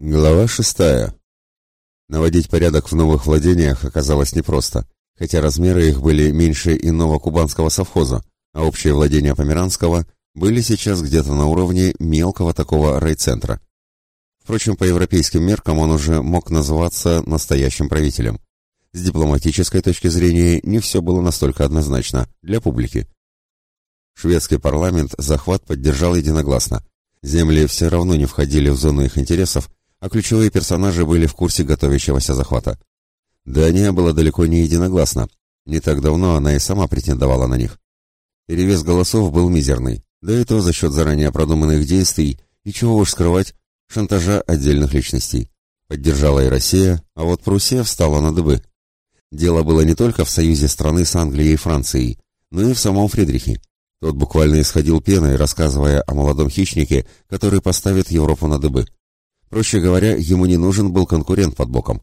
Глава шестая. Наводить порядок в новых владениях оказалось непросто, хотя размеры их были меньше иного кубанского совхоза, а общие владения Померанского были сейчас где-то на уровне мелкого такого райцентра. Впрочем, по европейским меркам он уже мог называться настоящим правителем. С дипломатической точки зрения не все было настолько однозначно для публики. Шведский парламент захват поддержал единогласно. Земли все равно не входили в зону их интересов, а ключевые персонажи были в курсе готовящегося захвата. Дания была далеко не единогласна. Не так давно она и сама претендовала на них. Перевес голосов был мизерный, да и то за счет заранее продуманных действий и, чего уж скрывать, шантажа отдельных личностей. Поддержала и Россия, а вот Пруссия встала на дыбы. Дело было не только в союзе страны с Англией и Францией, но и в самом Фридрихе. Тот буквально исходил пеной, рассказывая о молодом хищнике, который поставит Европу на дыбы. Проще говоря, ему не нужен был конкурент под боком.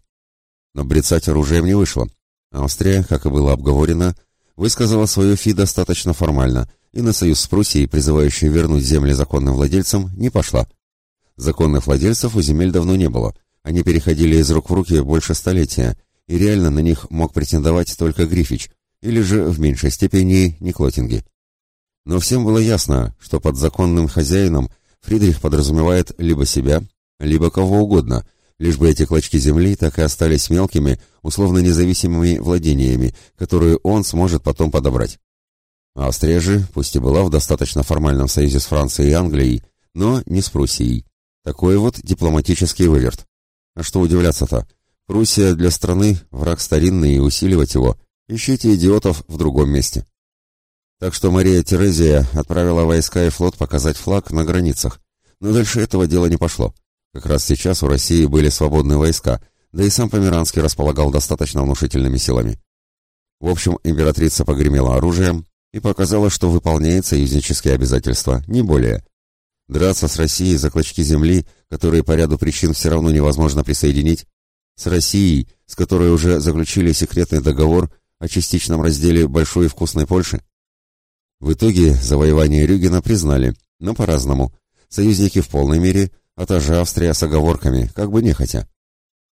Но брецать оружием не вышло. Австрия, как и было обговорено, высказала свое фи достаточно формально, и на союз с Пруссией, призывающий вернуть земли законным владельцам, не пошла. Законных владельцев у земель давно не было, они переходили из рук в руки больше столетия, и реально на них мог претендовать только Грифич, или же, в меньшей степени, Никлотинги. Но всем было ясно, что под законным хозяином Фридрих подразумевает либо себя, либо кого угодно, лишь бы эти клочки земли так и остались мелкими, условно независимыми владениями, которые он сможет потом подобрать. Австрия же, пусть и была в достаточно формальном союзе с Францией и Англией, но не с Пруссией. Такой вот дипломатический выверт. А что удивляться-то? Пруссия для страны враг старинный и усиливать его. Ищите идиотов в другом месте. Так что Мария Терезия отправила войска и флот показать флаг на границах. Но дальше этого дела не пошло. Как раз сейчас у России были свободные войска, да и сам Померанский располагал достаточно внушительными силами. В общем, императрица погремела оружием и показала, что выполняет союзнические обязательства, не более. Драться с Россией за клочки земли, которые по ряду причин все равно невозможно присоединить, с Россией, с которой уже заключили секретный договор о частичном разделе большой и вкусной Польши. В итоге завоевание Рюгена признали, но по-разному. Союзники в полной мере – а та же Австрия с оговорками, как бы нехотя.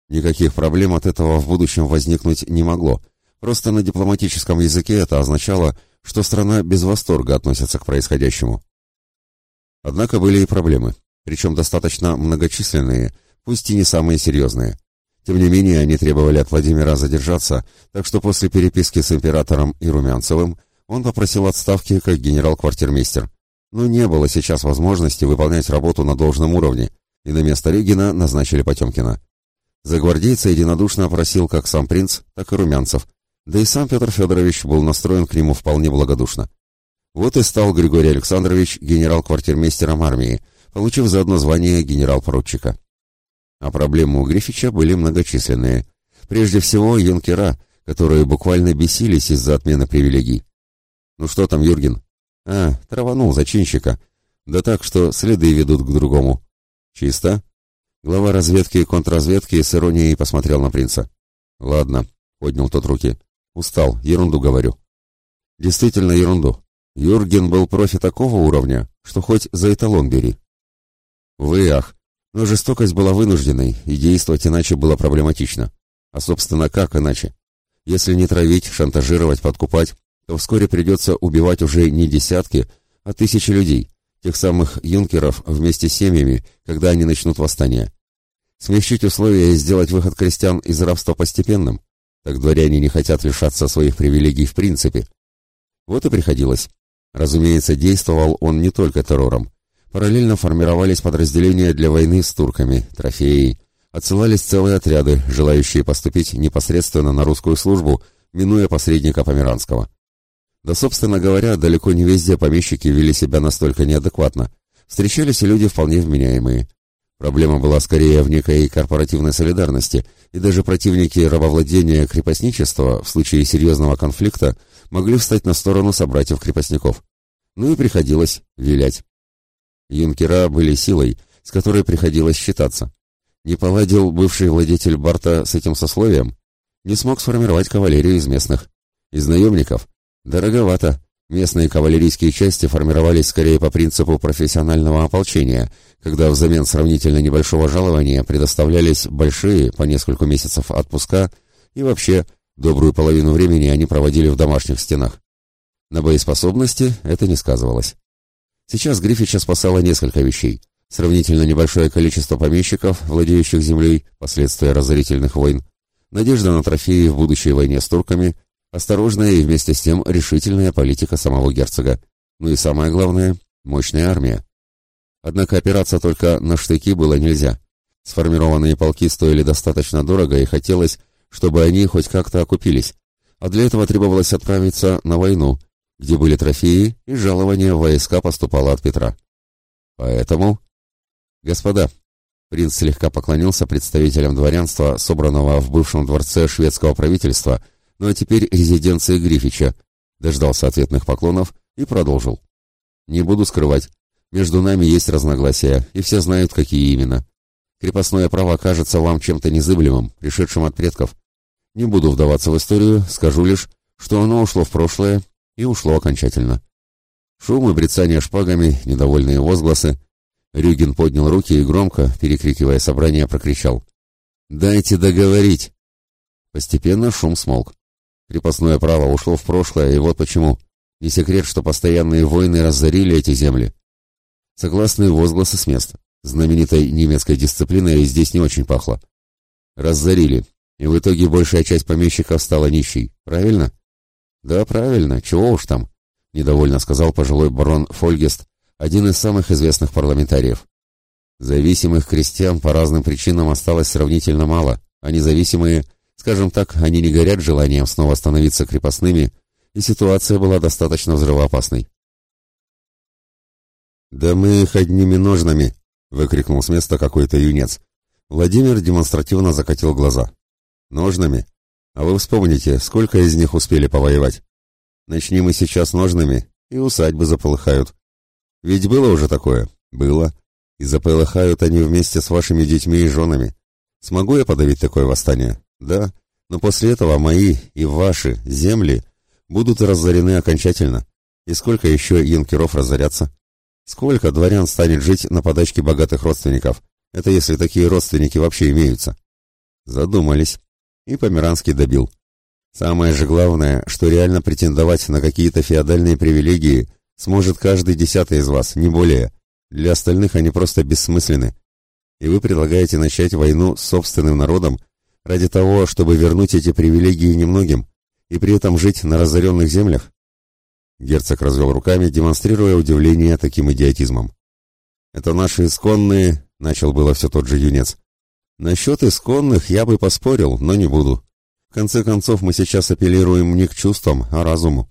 Никаких проблем от этого в будущем возникнуть не могло. Просто на дипломатическом языке это означало, что страна без восторга относится к происходящему. Однако были и проблемы, причем достаточно многочисленные, пусть и не самые серьезные. Тем не менее, они требовали от Владимира задержаться, так что после переписки с императором и Румянцевым он попросил отставки как генерал-квартирмейстер но не было сейчас возможности выполнять работу на должном уровне, и на место Регина назначили Потемкина. За единодушно опросил как сам принц, так и Румянцев, да и сам Петр Федорович был настроен к нему вполне благодушно. Вот и стал Григорий Александрович генерал-квартирмейстером армии, получив заодно звание генерал-поручика. А проблемы у Грифича были многочисленные. Прежде всего, юнкера, которые буквально бесились из-за отмены привилегий. «Ну что там, Юрген, а, траванул зачинщика. Да так, что следы ведут к другому. Чисто? Глава разведки и контрразведки с иронией посмотрел на принца. Ладно, поднял тот руки. Устал, ерунду говорю. Действительно ерунду. Юрген был профи такого уровня, что хоть за эталон бери. Вы ах, но жестокость была вынужденной, и действовать иначе было проблематично. А, собственно, как иначе? Если не травить, шантажировать, подкупать, то вскоре придется убивать уже не десятки, а тысячи людей, тех самых юнкеров вместе с семьями, когда они начнут восстание. Смягчить условия и сделать выход крестьян из рабства постепенным, так дворяне не хотят лишаться своих привилегий в принципе. Вот и приходилось. Разумеется, действовал он не только террором. Параллельно формировались подразделения для войны с турками, трофеи, отсылались целые отряды, желающие поступить непосредственно на русскую службу, минуя посредника Померанского. Да, собственно говоря, далеко не везде помещики вели себя настолько неадекватно. Встречались и люди вполне вменяемые. Проблема была скорее в некой корпоративной солидарности, и даже противники рабовладения крепостничества в случае серьезного конфликта могли встать на сторону собратьев-крепостников. Ну и приходилось вилять. Юнкера были силой, с которой приходилось считаться. Не поладил бывший владетель Барта с этим сословием, не смог сформировать кавалерию из местных. Из наемников Дороговато. Местные кавалерийские части формировались скорее по принципу профессионального ополчения, когда взамен сравнительно небольшого жалования предоставлялись большие, по несколько месяцев отпуска, и вообще добрую половину времени они проводили в домашних стенах. На боеспособности это не сказывалось. Сейчас Грифича спасало несколько вещей. Сравнительно небольшое количество помещиков, владеющих землей, последствия разорительных войн, надежда на трофеи в будущей войне с турками, осторожная и вместе с тем решительная политика самого герцога. Ну и самое главное – мощная армия. Однако опираться только на штыки было нельзя. Сформированные полки стоили достаточно дорого, и хотелось, чтобы они хоть как-то окупились. А для этого требовалось отправиться на войну, где были трофеи, и жалование войска поступало от Петра. Поэтому... Господа, принц слегка поклонился представителям дворянства, собранного в бывшем дворце шведского правительства, ну, а теперь резиденции Грифича, дождался ответных поклонов и продолжил. Не буду скрывать, между нами есть разногласия, и все знают, какие именно. Крепостное право кажется вам чем-то незыблемым, пришедшим от предков. Не буду вдаваться в историю, скажу лишь, что оно ушло в прошлое и ушло окончательно. Шум и брецание шпагами, недовольные возгласы. Рюгин поднял руки и громко, перекрикивая собрание, прокричал. «Дайте договорить!» Постепенно шум смолк. Крепостное право ушло в прошлое, и вот почему. Не секрет, что постоянные войны разорили эти земли. Согласные возгласы с места. Знаменитой немецкой дисциплиной здесь не очень пахло. Разорили, и в итоге большая часть помещиков стала нищей. Правильно? Да, правильно. Чего уж там, недовольно сказал пожилой барон Фольгест, один из самых известных парламентариев. Зависимых крестьян по разным причинам осталось сравнительно мало, а независимые, скажем так, они не горят желанием снова становиться крепостными, и ситуация была достаточно взрывоопасной. «Да мы их одними ножнами!» — выкрикнул с места какой-то юнец. Владимир демонстративно закатил глаза. «Ножнами? А вы вспомните, сколько из них успели повоевать? Начни мы сейчас ножными, и усадьбы заполыхают. Ведь было уже такое? Было. И заполыхают они вместе с вашими детьми и женами. Смогу я подавить такое восстание? Да. Но после этого мои и ваши земли будут разорены окончательно. И сколько еще янкеров разорятся? Сколько дворян станет жить на подачке богатых родственников? Это если такие родственники вообще имеются. Задумались. И Померанский добил. Самое же главное, что реально претендовать на какие-то феодальные привилегии сможет каждый десятый из вас, не более. Для остальных они просто бессмысленны. И вы предлагаете начать войну с собственным народом ради того, чтобы вернуть эти привилегии немногим и при этом жить на разоренных землях? Герцог развел руками, демонстрируя удивление таким идиотизмом. «Это наши исконные...» — начал было все тот же юнец. «Насчет исконных я бы поспорил, но не буду. В конце концов, мы сейчас апеллируем не к чувствам, а разуму.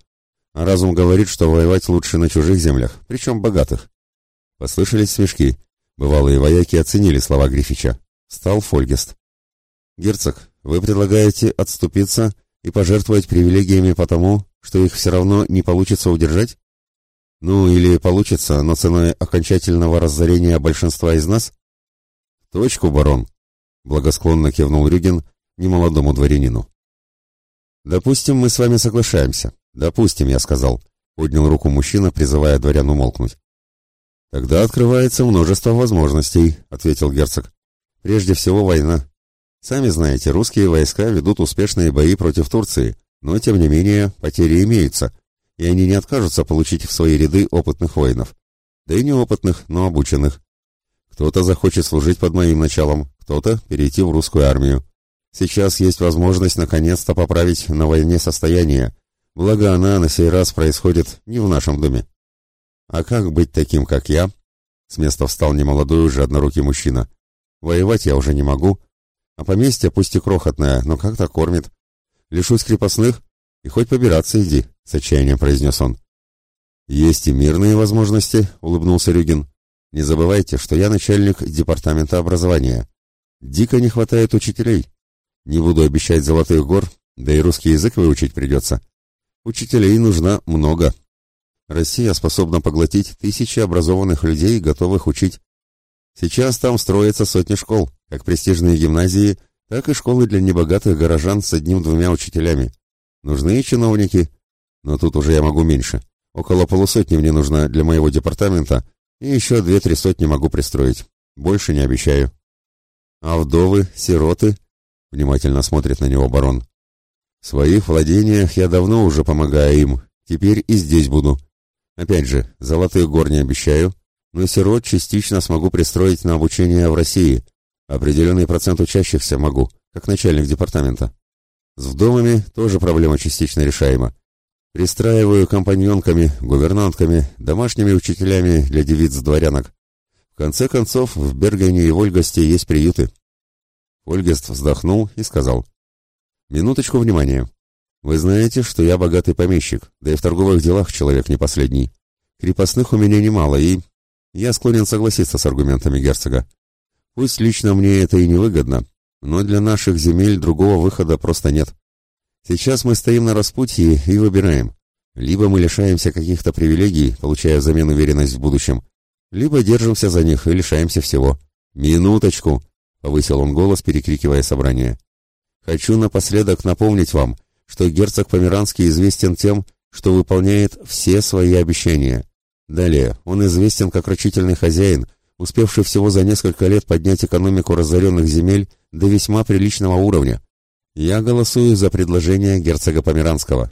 А разум говорит, что воевать лучше на чужих землях, причем богатых». Послышались смешки. Бывалые вояки оценили слова Грифича. Стал Фольгест. «Герцог, вы предлагаете отступиться и пожертвовать привилегиями потому, что их все равно не получится удержать? Ну, или получится, но ценой окончательного разорения большинства из нас? Точку, барон, благосклонно кивнул Рюгин немолодому дворянину. Допустим, мы с вами соглашаемся. Допустим, я сказал, поднял руку мужчина, призывая дворян умолкнуть. Тогда открывается множество возможностей, ответил герцог. Прежде всего война. Сами знаете, русские войска ведут успешные бои против Турции, но, тем не менее, потери имеются, и они не откажутся получить в свои ряды опытных воинов. Да и неопытных, но обученных. Кто-то захочет служить под моим началом, кто-то перейти в русскую армию. Сейчас есть возможность наконец-то поправить на войне состояние, благо она на сей раз происходит не в нашем доме. А как быть таким, как я? С места встал немолодой уже однорукий мужчина. Воевать я уже не могу, а поместье пусть и крохотное, но как-то кормит. Лишусь крепостных, и хоть побираться иди, — с отчаянием произнес он. Есть и мирные возможности, — улыбнулся Рюгин. Не забывайте, что я начальник департамента образования. Дико не хватает учителей. Не буду обещать золотых гор, да и русский язык выучить придется. Учителей нужно много. Россия способна поглотить тысячи образованных людей, готовых учить. Сейчас там строятся сотни школ, как престижные гимназии — так и школы для небогатых горожан с одним-двумя учителями. Нужны чиновники, но тут уже я могу меньше. Около полусотни мне нужно для моего департамента, и еще две-три сотни могу пристроить. Больше не обещаю. А вдовы, сироты? Внимательно смотрит на него барон. В своих владениях я давно уже помогаю им, теперь и здесь буду. Опять же, золотых гор не обещаю, но сирот частично смогу пристроить на обучение в России. Определенный процент учащихся могу, как начальник департамента. С вдовами тоже проблема частично решаема. Пристраиваю компаньонками, гувернантками, домашними учителями для девиц-дворянок. В конце концов, в Бергене и Вольгосте есть приюты. Ольгест вздохнул и сказал. «Минуточку внимания. Вы знаете, что я богатый помещик, да и в торговых делах человек не последний. Крепостных у меня немало, и я склонен согласиться с аргументами герцога. Пусть лично мне это и невыгодно, но для наших земель другого выхода просто нет. Сейчас мы стоим на распутье и выбираем. Либо мы лишаемся каких-то привилегий, получая взамен уверенность в будущем, либо держимся за них и лишаемся всего. «Минуточку!» — повысил он голос, перекрикивая собрание. «Хочу напоследок напомнить вам, что герцог Померанский известен тем, что выполняет все свои обещания. Далее, он известен как рачительный хозяин, успевший всего за несколько лет поднять экономику разоренных земель до весьма приличного уровня. Я голосую за предложение герцога Померанского.